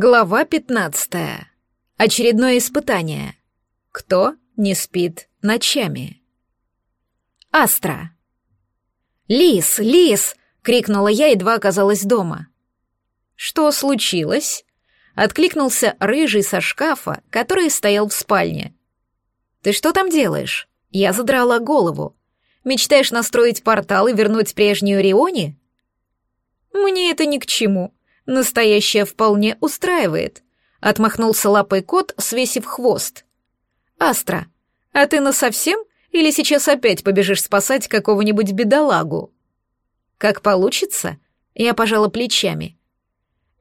Глава 15. Очередное испытание. Кто не спит ночами? Астра. «Лис! Лис!» — крикнула я, едва оказалась дома. «Что случилось?» — откликнулся рыжий со шкафа, который стоял в спальне. «Ты что там делаешь?» — я задрала голову. «Мечтаешь настроить портал и вернуть прежнюю Риони?» «Мне это ни к чему», Настоящее вполне устраивает», — отмахнулся лапой кот, свесив хвост. «Астра, а ты насовсем или сейчас опять побежишь спасать какого-нибудь бедолагу?» «Как получится?» — я пожала плечами.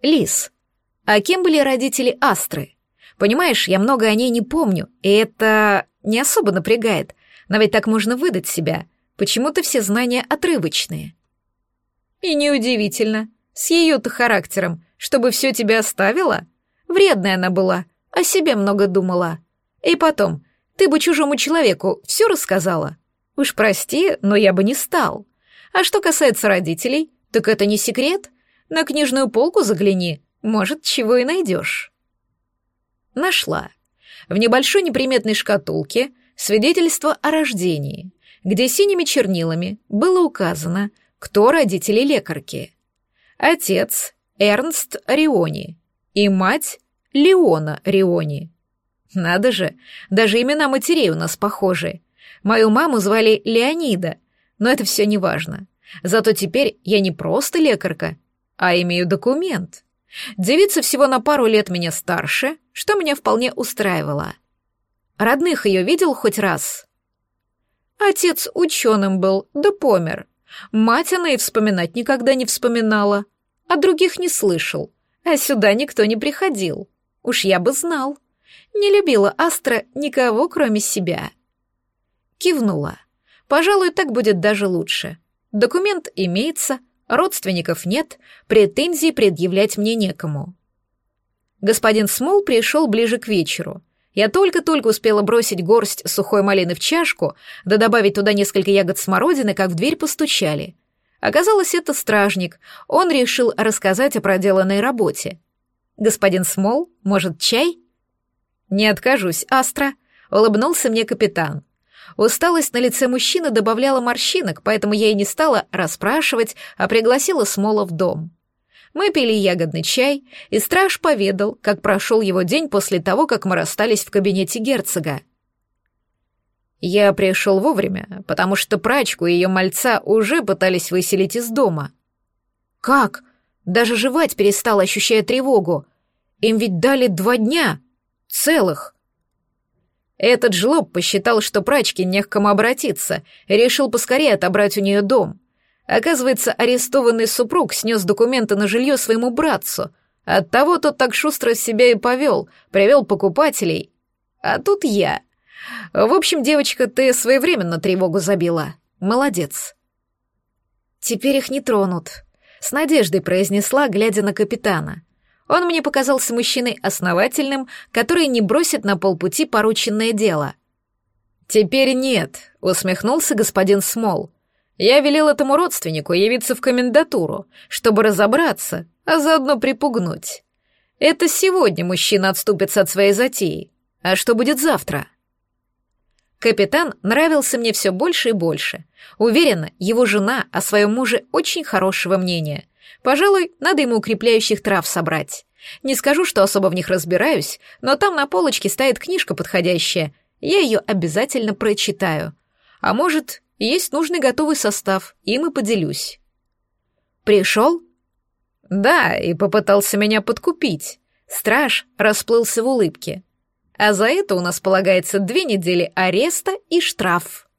«Лис, а кем были родители Астры? Понимаешь, я много о ней не помню, и это не особо напрягает, но ведь так можно выдать себя. Почему-то все знания отрывочные». «И неудивительно», с ее-то характером, чтобы все тебе оставила? Вредная она была, о себе много думала. И потом, ты бы чужому человеку все рассказала. Уж прости, но я бы не стал. А что касается родителей, так это не секрет. На книжную полку загляни, может, чего и найдешь. Нашла. В небольшой неприметной шкатулке свидетельство о рождении, где синими чернилами было указано, кто родители лекарки — Отец Эрнст Риони и мать Леона Риони. Надо же, даже имена матерей у нас похожи. Мою маму звали Леонида, но это все не важно. Зато теперь я не просто лекарка, а имею документ. Девица всего на пару лет меня старше, что меня вполне устраивало. Родных ее видел хоть раз? Отец ученым был, да помер. Мать она и вспоминать никогда не вспоминала. О других не слышал. А сюда никто не приходил. Уж я бы знал. Не любила Астра никого, кроме себя. Кивнула. Пожалуй, так будет даже лучше. Документ имеется, родственников нет, претензий предъявлять мне некому. Господин Смол пришел ближе к вечеру. Я только-только успела бросить горсть сухой малины в чашку, да добавить туда несколько ягод смородины, как в дверь постучали. Оказалось, это стражник. Он решил рассказать о проделанной работе. «Господин Смол, может, чай?» «Не откажусь, Астра», — улыбнулся мне капитан. Усталость на лице мужчины добавляла морщинок, поэтому я и не стала расспрашивать, а пригласила Смола в дом. Мы пили ягодный чай, и страж поведал, как прошел его день после того, как мы расстались в кабинете герцога. Я пришел вовремя, потому что прачку и ее мальца уже пытались выселить из дома. Как? Даже жевать перестал, ощущая тревогу. Им ведь дали два дня. Целых. Этот жлоб посчитал, что прачке не к кому обратиться, и решил поскорее отобрать у нее дом. Оказывается, арестованный супруг снес документы на жилье своему братцу. Оттого тот так шустро себя и повел, привел покупателей. А тут я. В общем, девочка, ты своевременно тревогу забила. Молодец. Теперь их не тронут. С надеждой произнесла, глядя на капитана. Он мне показался мужчиной основательным, который не бросит на полпути порученное дело. «Теперь нет», — усмехнулся господин Смол. Я велел этому родственнику явиться в комендатуру, чтобы разобраться, а заодно припугнуть. Это сегодня мужчина отступится от своей затеи. А что будет завтра? Капитан нравился мне все больше и больше. Уверена, его жена о своем муже очень хорошего мнения. Пожалуй, надо ему укрепляющих трав собрать. Не скажу, что особо в них разбираюсь, но там на полочке стоит книжка подходящая. Я ее обязательно прочитаю. А может, есть нужный готовый состав, им и поделюсь. Пришел? Да, и попытался меня подкупить. Страж расплылся в улыбке. А за это у нас полагается две недели ареста и штраф.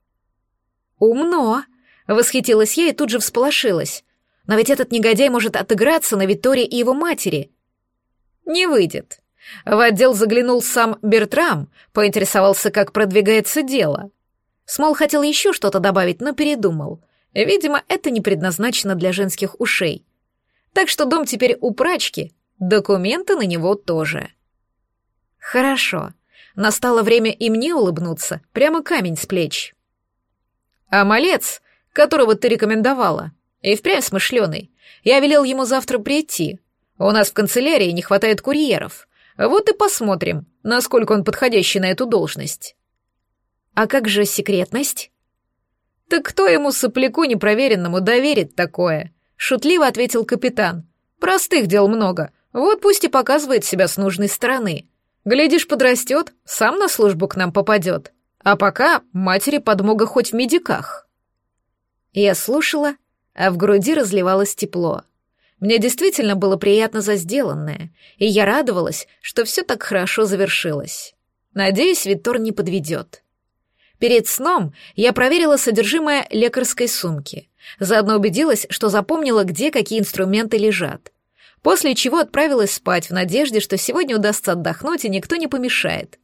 Умно, восхитилась я и тут же всполошилась. Но ведь этот негодяй может отыграться на Виторе и его матери. Не выйдет. В отдел заглянул сам Бертрам, поинтересовался, как продвигается дело. Смол хотел еще что-то добавить, но передумал. Видимо, это не предназначено для женских ушей. Так что дом теперь у прачки, документы на него тоже. Хорошо. Настало время и мне улыбнуться, прямо камень с плеч. А малец, которого ты рекомендовала, и впрямь смышленый, я велел ему завтра прийти. У нас в канцелярии не хватает курьеров. Вот и посмотрим, насколько он подходящий на эту должность. А как же секретность? Да кто ему сопляку непроверенному доверит такое? Шутливо ответил капитан. Простых дел много. Вот пусть и показывает себя с нужной стороны. Глядишь, подрастет, сам на службу к нам попадет. А пока матери подмога хоть в медиках. Я слушала, а в груди разливалось тепло. Мне действительно было приятно за сделанное, и я радовалась, что все так хорошо завершилось. Надеюсь, Витор не подведет. Перед сном я проверила содержимое лекарской сумки, заодно убедилась, что запомнила, где какие инструменты лежат. После чего отправилась спать в надежде, что сегодня удастся отдохнуть и никто не помешает.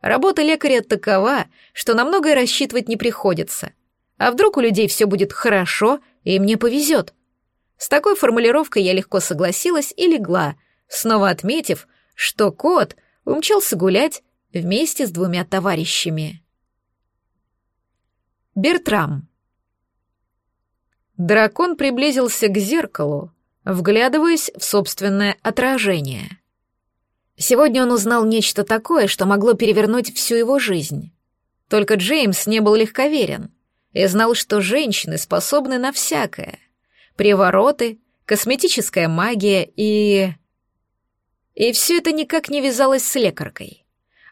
Работа лекаря такова, что на многое рассчитывать не приходится. А вдруг у людей все будет хорошо, и мне повезет? С такой формулировкой я легко согласилась и легла, снова отметив, что кот умчался гулять вместе с двумя товарищами. Бертрам. Дракон приблизился к зеркалу, вглядываясь в собственное отражение. Сегодня он узнал нечто такое, что могло перевернуть всю его жизнь. Только Джеймс не был легковерен и знал, что женщины способны на всякое. Привороты, косметическая магия и... И все это никак не вязалось с лекаркой.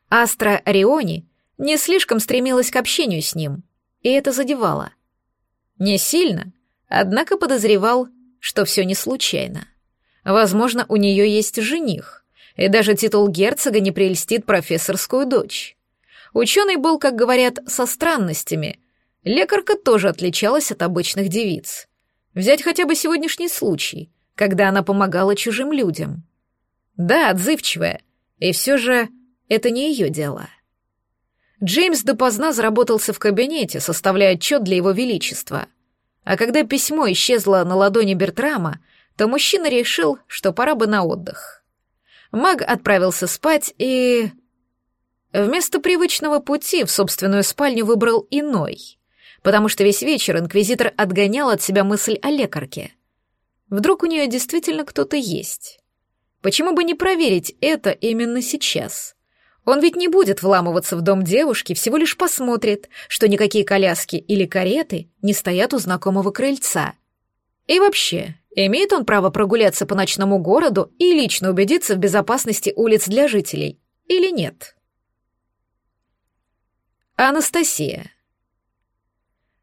Астра Риони не слишком стремилась к общению с ним — и это задевало. Не сильно, однако подозревал, что все не случайно. Возможно, у нее есть жених, и даже титул герцога не прельстит профессорскую дочь. Ученый был, как говорят, со странностями. Лекарка тоже отличалась от обычных девиц. Взять хотя бы сегодняшний случай, когда она помогала чужим людям. Да, отзывчивая, и все же это не ее дело. Джеймс допоздна заработался в кабинете, составляя отчет для его величества. А когда письмо исчезло на ладони Бертрама, то мужчина решил, что пора бы на отдых. Маг отправился спать и... Вместо привычного пути в собственную спальню выбрал иной, потому что весь вечер инквизитор отгонял от себя мысль о лекарке. Вдруг у нее действительно кто-то есть? Почему бы не проверить это именно сейчас? Он ведь не будет вламываться в дом девушки, всего лишь посмотрит, что никакие коляски или кареты не стоят у знакомого крыльца. И вообще, имеет он право прогуляться по ночному городу и лично убедиться в безопасности улиц для жителей или нет? Анастасия.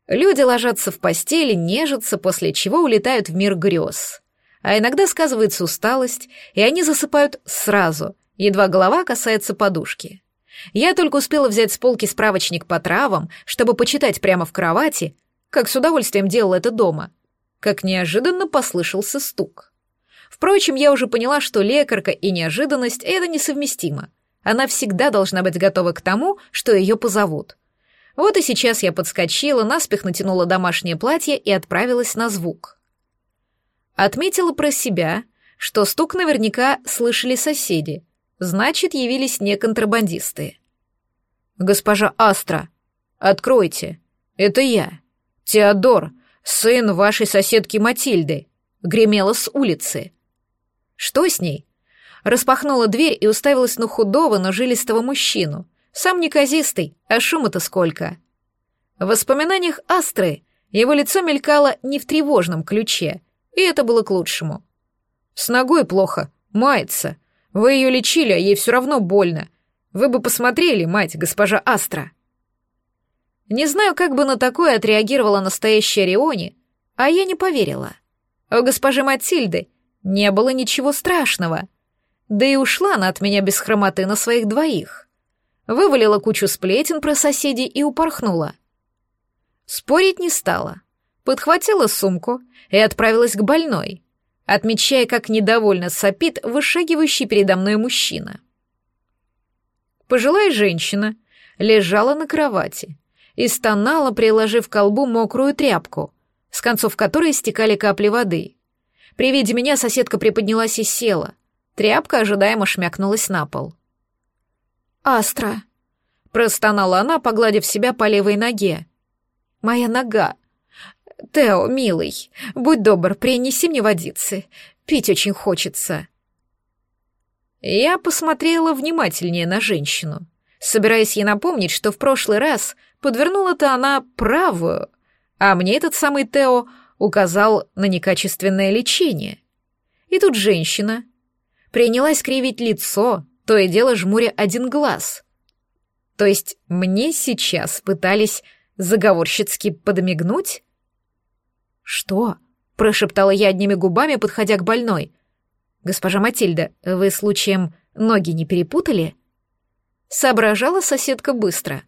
Люди ложатся в постели, нежатся, после чего улетают в мир грез. А иногда сказывается усталость, и они засыпают сразу, Едва голова касается подушки. Я только успела взять с полки справочник по травам, чтобы почитать прямо в кровати, как с удовольствием делала это дома, как неожиданно послышался стук. Впрочем, я уже поняла, что лекарка и неожиданность — это несовместимо. Она всегда должна быть готова к тому, что ее позовут. Вот и сейчас я подскочила, наспех натянула домашнее платье и отправилась на звук. Отметила про себя, что стук наверняка слышали соседи — Значит, явились не контрабандисты. Госпожа Астра, откройте. Это я, Теодор, сын вашей соседки Матильды, гремела с улицы. Что с ней? Распахнула дверь и уставилась на худого, но жилистого мужчину. Сам неказистый, а шума-то сколько. В воспоминаниях Астры его лицо мелькало не в тревожном ключе, и это было к лучшему. С ногой плохо, мается, вы ее лечили, а ей все равно больно. Вы бы посмотрели, мать, госпожа Астра. Не знаю, как бы на такое отреагировала настоящая Риони, а я не поверила. А у госпожи Матильды не было ничего страшного. Да и ушла она от меня без хромоты на своих двоих. Вывалила кучу сплетен про соседей и упорхнула. Спорить не стала. Подхватила сумку и отправилась к больной отмечая, как недовольно сопит вышагивающий передо мной мужчина. Пожилая женщина лежала на кровати и стонала, приложив к колбу мокрую тряпку, с концов которой стекали капли воды. При виде меня соседка приподнялась и села. Тряпка ожидаемо шмякнулась на пол. «Астра!» — простонала она, погладив себя по левой ноге. «Моя нога! «Тео, милый, будь добр, принеси мне водицы. Пить очень хочется». Я посмотрела внимательнее на женщину, собираясь ей напомнить, что в прошлый раз подвернула-то она правую, а мне этот самый Тео указал на некачественное лечение. И тут женщина принялась кривить лицо, то и дело жмуря один глаз. То есть мне сейчас пытались заговорщицки подмигнуть? «Что?» — прошептала я одними губами, подходя к больной. «Госпожа Матильда, вы случаем ноги не перепутали?» Соображала соседка быстро.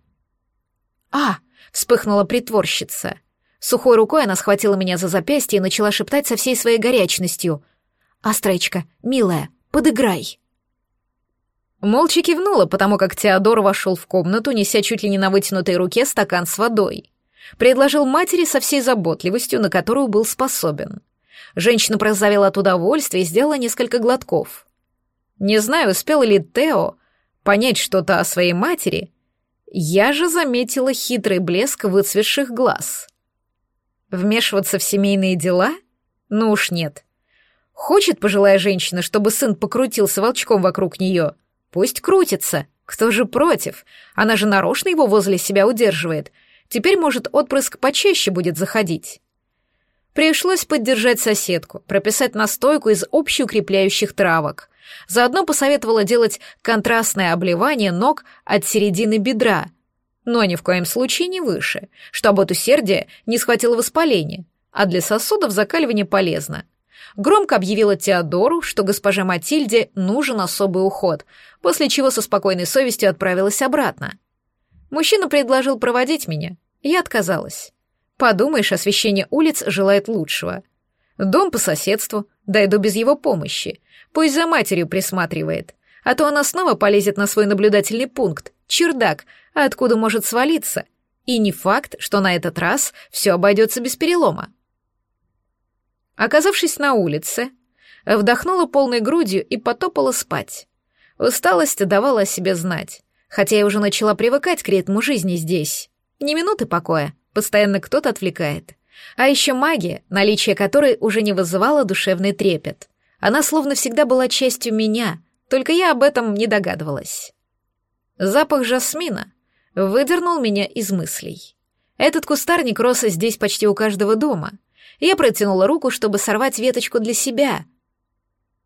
«А!» — вспыхнула притворщица. Сухой рукой она схватила меня за запястье и начала шептать со всей своей горячностью. «Астречка, милая, подыграй!» Молча кивнула, потому как Теодор вошел в комнату, неся чуть ли не на вытянутой руке стакан с водой. Предложил матери со всей заботливостью, на которую был способен. Женщина прозовела от удовольствия и сделала несколько глотков. Не знаю, успел ли Тео понять что-то о своей матери. Я же заметила хитрый блеск выцветших глаз. Вмешиваться в семейные дела? Ну уж нет. Хочет пожилая женщина, чтобы сын покрутился волчком вокруг нее? Пусть крутится. Кто же против? Она же нарочно его возле себя удерживает — Теперь, может, отпрыск почаще будет заходить. Пришлось поддержать соседку, прописать настойку из общеукрепляющих травок. Заодно посоветовала делать контрастное обливание ног от середины бедра, но ни в коем случае не выше, чтобы от усердия не схватило воспаление, а для сосудов закаливание полезно. Громко объявила Теодору, что госпоже Матильде нужен особый уход, после чего со спокойной совестью отправилась обратно. Мужчина предложил проводить меня, я отказалась. Подумаешь, освещение улиц желает лучшего. Дом по соседству, дойду без его помощи. Пусть за матерью присматривает. А то она снова полезет на свой наблюдательный пункт, чердак, а откуда может свалиться. И не факт, что на этот раз все обойдется без перелома. Оказавшись на улице, вдохнула полной грудью и потопала спать. Усталость давала о себе знать, хотя я уже начала привыкать к ритму жизни здесь ни минуты покоя, постоянно кто-то отвлекает. А еще магия, наличие которой уже не вызывало душевный трепет. Она словно всегда была частью меня, только я об этом не догадывалась. Запах жасмина выдернул меня из мыслей. Этот кустарник рос здесь почти у каждого дома. Я протянула руку, чтобы сорвать веточку для себя.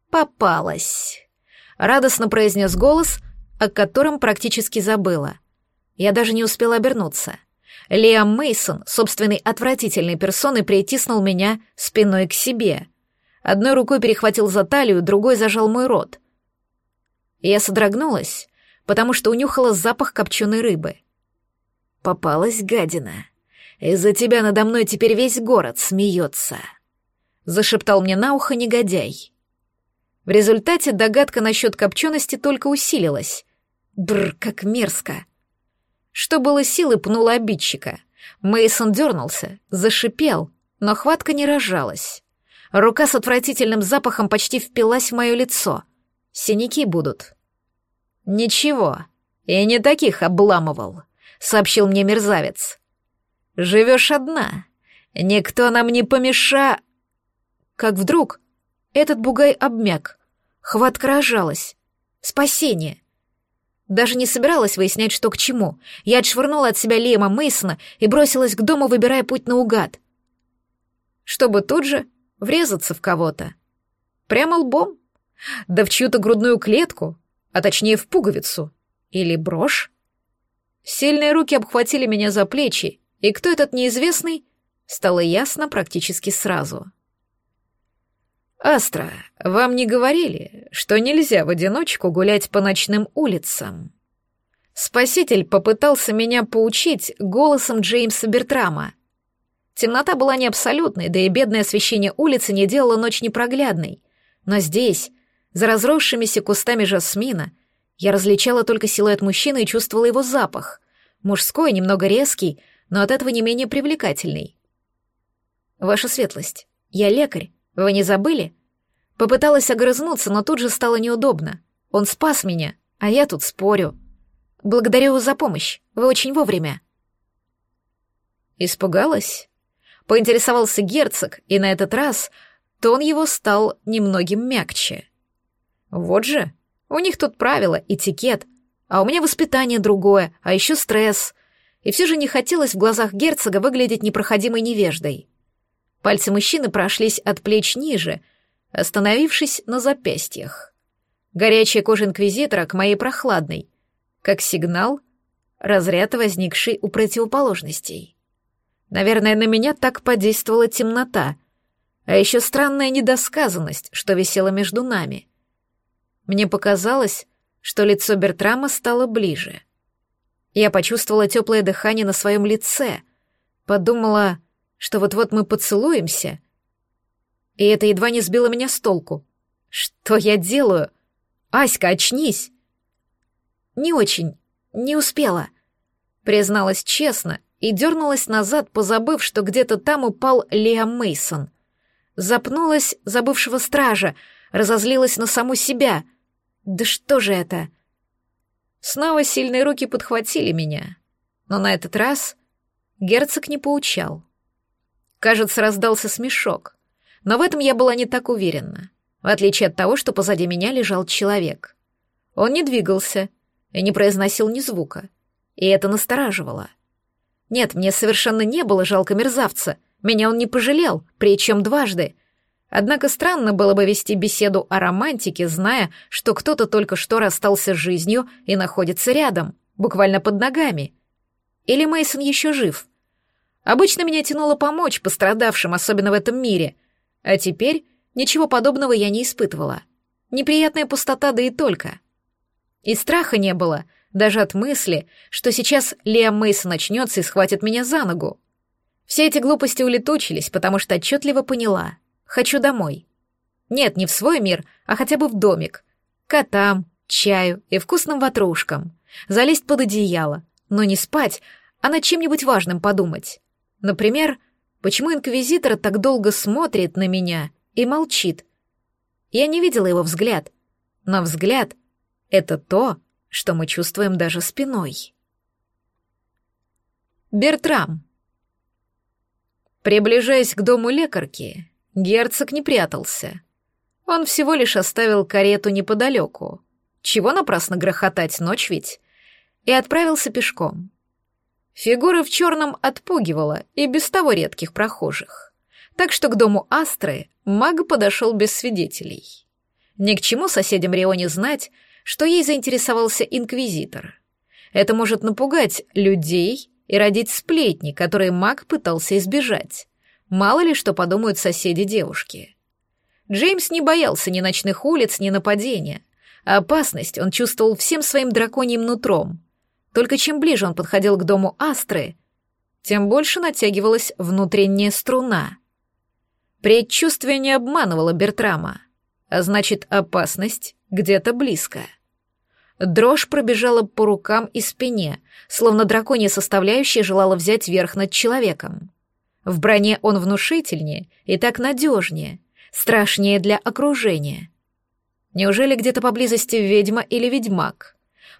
«Попалась!» — радостно произнес голос, о котором практически забыла. Я даже не успела обернуться — Лиам Мейсон, собственной отвратительной персоной, притиснул меня спиной к себе. Одной рукой перехватил за талию, другой зажал мой рот. Я содрогнулась, потому что унюхала запах копченой рыбы. Попалась гадина. Из-за тебя надо мной теперь весь город смеется. Зашептал мне на ухо негодяй. В результате догадка насчет копчености только усилилась. Бррр, как мерзко. Что было силы, пнула обидчика. Мейсон дернулся, зашипел, но хватка не рожалась. Рука с отвратительным запахом почти впилась в мое лицо. Синяки будут. «Ничего, я не таких обламывал», — сообщил мне мерзавец. «Живешь одна. Никто нам не помеша...» Как вдруг этот бугай обмяк. Хватка рожалась. «Спасение!» Даже не собиралась выяснять, что к чему. Я отшвырнула от себя Лема мысленно и бросилась к дому, выбирая путь наугад. Чтобы тут же врезаться в кого-то. Прямо лбом. Да в чью-то грудную клетку, а точнее в пуговицу. Или брошь. Сильные руки обхватили меня за плечи, и кто этот неизвестный, стало ясно практически сразу. Астра, вам не говорили, что нельзя в одиночку гулять по ночным улицам?» Спаситель попытался меня поучить голосом Джеймса Бертрама. Темнота была не абсолютной, да и бедное освещение улицы не делало ночь непроглядной. Но здесь, за разросшимися кустами жасмина, я различала только силуэт мужчины и чувствовала его запах. Мужской, немного резкий, но от этого не менее привлекательный. «Ваша светлость, я лекарь, вы не забыли?» Попыталась огрызнуться, но тут же стало неудобно. Он спас меня, а я тут спорю. Благодарю вас за помощь. Вы очень вовремя. Испугалась? Поинтересовался герцог, и на этот раз тон его стал немногим мягче. Вот же, у них тут правила, этикет, а у меня воспитание другое, а еще стресс. И все же не хотелось в глазах герцога выглядеть непроходимой невеждой. Пальцы мужчины прошлись от плеч ниже, остановившись на запястьях. Горячая кожа инквизитора к моей прохладной, как сигнал, разряд возникший у противоположностей. Наверное, на меня так подействовала темнота, а еще странная недосказанность, что висела между нами. Мне показалось, что лицо Бертрама стало ближе. Я почувствовала теплое дыхание на своем лице, подумала что вот-вот мы поцелуемся. И это едва не сбило меня с толку. Что я делаю? Аська, очнись! Не очень, не успела. Призналась честно и дернулась назад, позабыв, что где-то там упал Лиам Мейсон. Запнулась забывшего стража, разозлилась на саму себя. Да что же это? Снова сильные руки подхватили меня. Но на этот раз герцог не поучал. Кажется, раздался смешок. Но в этом я была не так уверена, в отличие от того, что позади меня лежал человек. Он не двигался и не произносил ни звука. И это настораживало. Нет, мне совершенно не было жалко мерзавца. Меня он не пожалел, причем дважды. Однако странно было бы вести беседу о романтике, зная, что кто-то только что расстался с жизнью и находится рядом, буквально под ногами. Или Мейсон еще жив — Обычно меня тянуло помочь пострадавшим, особенно в этом мире. А теперь ничего подобного я не испытывала. Неприятная пустота, да и только. И страха не было, даже от мысли, что сейчас Лиам Мейсон начнется и схватит меня за ногу. Все эти глупости улетучились, потому что отчетливо поняла. Хочу домой. Нет, не в свой мир, а хотя бы в домик. Котам, чаю и вкусным ватрушкам. Залезть под одеяло, но не спать, а над чем-нибудь важным подумать. Например, почему инквизитор так долго смотрит на меня и молчит? Я не видела его взгляд, но взгляд — это то, что мы чувствуем даже спиной. Бертрам. Приближаясь к дому лекарки, герцог не прятался. Он всего лишь оставил карету неподалеку. Чего напрасно грохотать, ночь ведь? И отправился пешком. Фигура в черном отпугивала и без того редких прохожих. Так что к дому Астры маг подошел без свидетелей. Ни к чему соседям Рионе знать, что ей заинтересовался инквизитор. Это может напугать людей и родить сплетни, которые маг пытался избежать. Мало ли что подумают соседи девушки. Джеймс не боялся ни ночных улиц, ни нападения. Опасность он чувствовал всем своим драконьим нутром — только чем ближе он подходил к дому Астры, тем больше натягивалась внутренняя струна. Предчувствие не обманывало Бертрама, а значит, опасность где-то близко. Дрожь пробежала по рукам и спине, словно драконья составляющая желала взять верх над человеком. В броне он внушительнее и так надежнее, страшнее для окружения. Неужели где-то поблизости ведьма или ведьмак?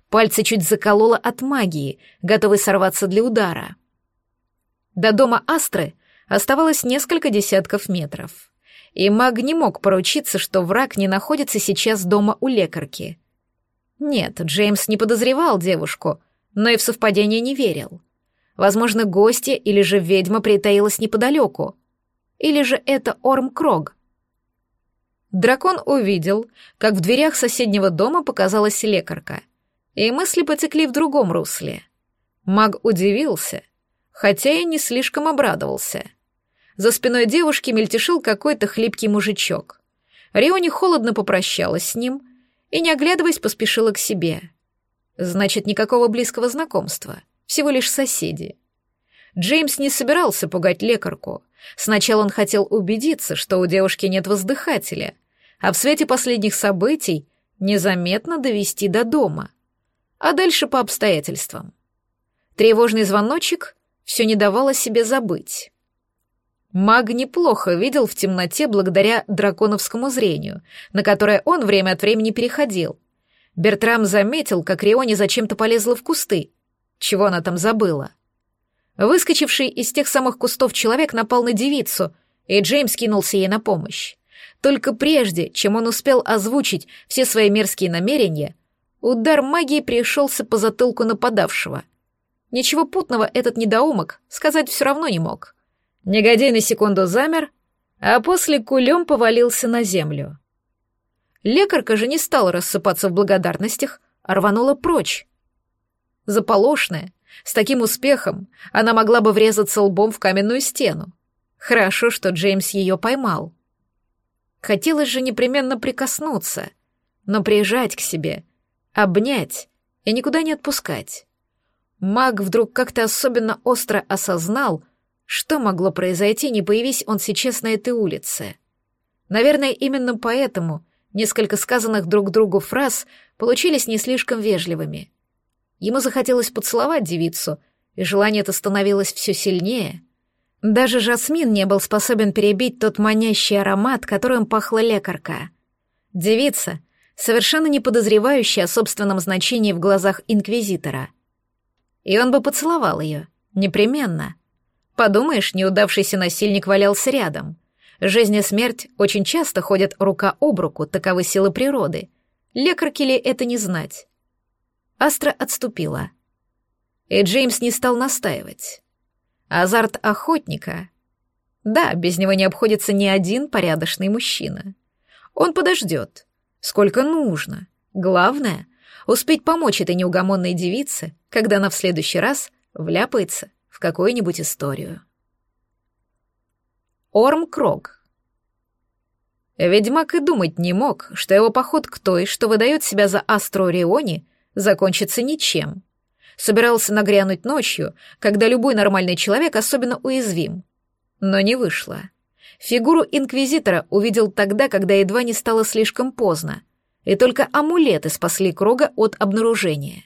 Пальцы чуть закололо от магии, готовый сорваться для удара. До дома Астры оставалось несколько десятков метров. И маг не мог поручиться, что враг не находится сейчас дома у лекарки. Нет, Джеймс не подозревал девушку, но и в совпадение не верил. Возможно, гостья или же ведьма притаилась неподалеку. Или же это Орм Крог. Дракон увидел, как в дверях соседнего дома показалась лекарка — и мысли потекли в другом русле. Маг удивился, хотя и не слишком обрадовался. За спиной девушки мельтешил какой-то хлипкий мужичок. Риони холодно попрощалась с ним и, не оглядываясь, поспешила к себе. Значит, никакого близкого знакомства, всего лишь соседи. Джеймс не собирался пугать лекарку. Сначала он хотел убедиться, что у девушки нет воздыхателя, а в свете последних событий незаметно довести до дома — а дальше по обстоятельствам. Тревожный звоночек все не давал о себе забыть. Маг неплохо видел в темноте благодаря драконовскому зрению, на которое он время от времени переходил. Бертрам заметил, как Риони зачем-то полезла в кусты. Чего она там забыла? Выскочивший из тех самых кустов человек напал на девицу, и Джеймс кинулся ей на помощь. Только прежде, чем он успел озвучить все свои мерзкие намерения — Удар магии пришелся по затылку нападавшего. Ничего путного этот недоумок сказать все равно не мог. Негодяй на секунду замер, а после кулем повалился на землю. Лекарка же не стала рассыпаться в благодарностях, а рванула прочь. Заполошная, с таким успехом она могла бы врезаться лбом в каменную стену. Хорошо, что Джеймс ее поймал. Хотелось же непременно прикоснуться, но прижать к себе — обнять и никуда не отпускать. Маг вдруг как-то особенно остро осознал, что могло произойти, не появись он сейчас на этой улице. Наверное, именно поэтому несколько сказанных друг другу фраз получились не слишком вежливыми. Ему захотелось поцеловать девицу, и желание это становилось все сильнее. Даже Жасмин не был способен перебить тот манящий аромат, которым пахла лекарка. Девица совершенно не подозревающий о собственном значении в глазах инквизитора. И он бы поцеловал ее. Непременно. Подумаешь, неудавшийся насильник валялся рядом. Жизнь и смерть очень часто ходят рука об руку, таковы силы природы. Лекарки ли это не знать? Астра отступила. И Джеймс не стал настаивать. Азарт охотника... Да, без него не обходится ни один порядочный мужчина. Он подождет. Сколько нужно. Главное — успеть помочь этой неугомонной девице, когда она в следующий раз вляпается в какую-нибудь историю. Орм Крог. Ведьмак и думать не мог, что его поход к той, что выдает себя за Астрорионе, закончится ничем. Собирался нагрянуть ночью, когда любой нормальный человек особенно уязвим. Но не вышло. Фигуру инквизитора увидел тогда, когда едва не стало слишком поздно, и только амулеты спасли Крога от обнаружения.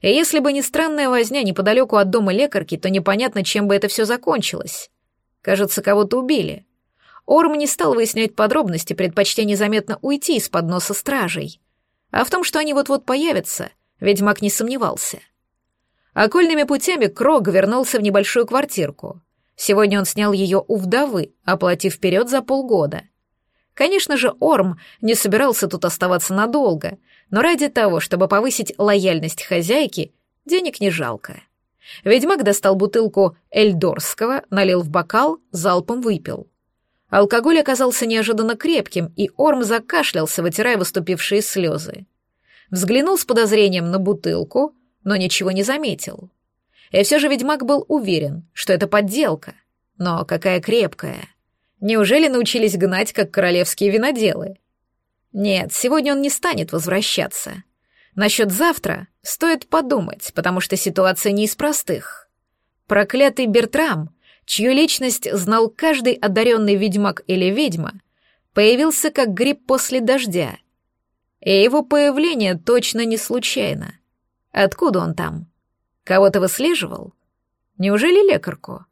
И если бы не странная возня неподалеку от дома лекарки, то непонятно, чем бы это все закончилось. Кажется, кого-то убили. Орм не стал выяснять подробности, предпочтя незаметно уйти из-под носа стражей. А в том, что они вот-вот появятся, ведьмак не сомневался. Окольными путями Крог вернулся в небольшую квартирку — Сегодня он снял ее у вдовы, оплатив вперед за полгода. Конечно же, Орм не собирался тут оставаться надолго, но ради того, чтобы повысить лояльность хозяйки, денег не жалко. Ведьмак достал бутылку Эльдорского, налил в бокал, залпом выпил. Алкоголь оказался неожиданно крепким, и Орм закашлялся, вытирая выступившие слезы. Взглянул с подозрением на бутылку, но ничего не заметил. И все же ведьмак был уверен, что это подделка. Но какая крепкая. Неужели научились гнать, как королевские виноделы? Нет, сегодня он не станет возвращаться. Насчет завтра стоит подумать, потому что ситуация не из простых. Проклятый Бертрам, чью личность знал каждый одаренный ведьмак или ведьма, появился как гриб после дождя. И его появление точно не случайно. Откуда он там? — Кого-то выслеживал? Неужели лекарку?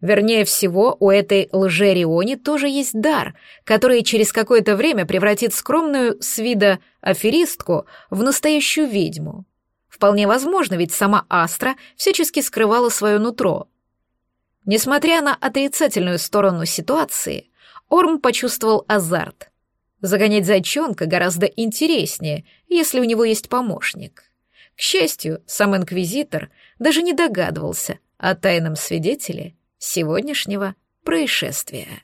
Вернее всего, у этой лжериони тоже есть дар, который через какое-то время превратит скромную с вида аферистку в настоящую ведьму. Вполне возможно, ведь сама Астра всячески скрывала свое нутро. Несмотря на отрицательную сторону ситуации, Орм почувствовал азарт. Загонять зайчонка гораздо интереснее, если у него есть помощник. К счастью, сам инквизитор даже не догадывался о тайном свидетеле сегодняшнего происшествия.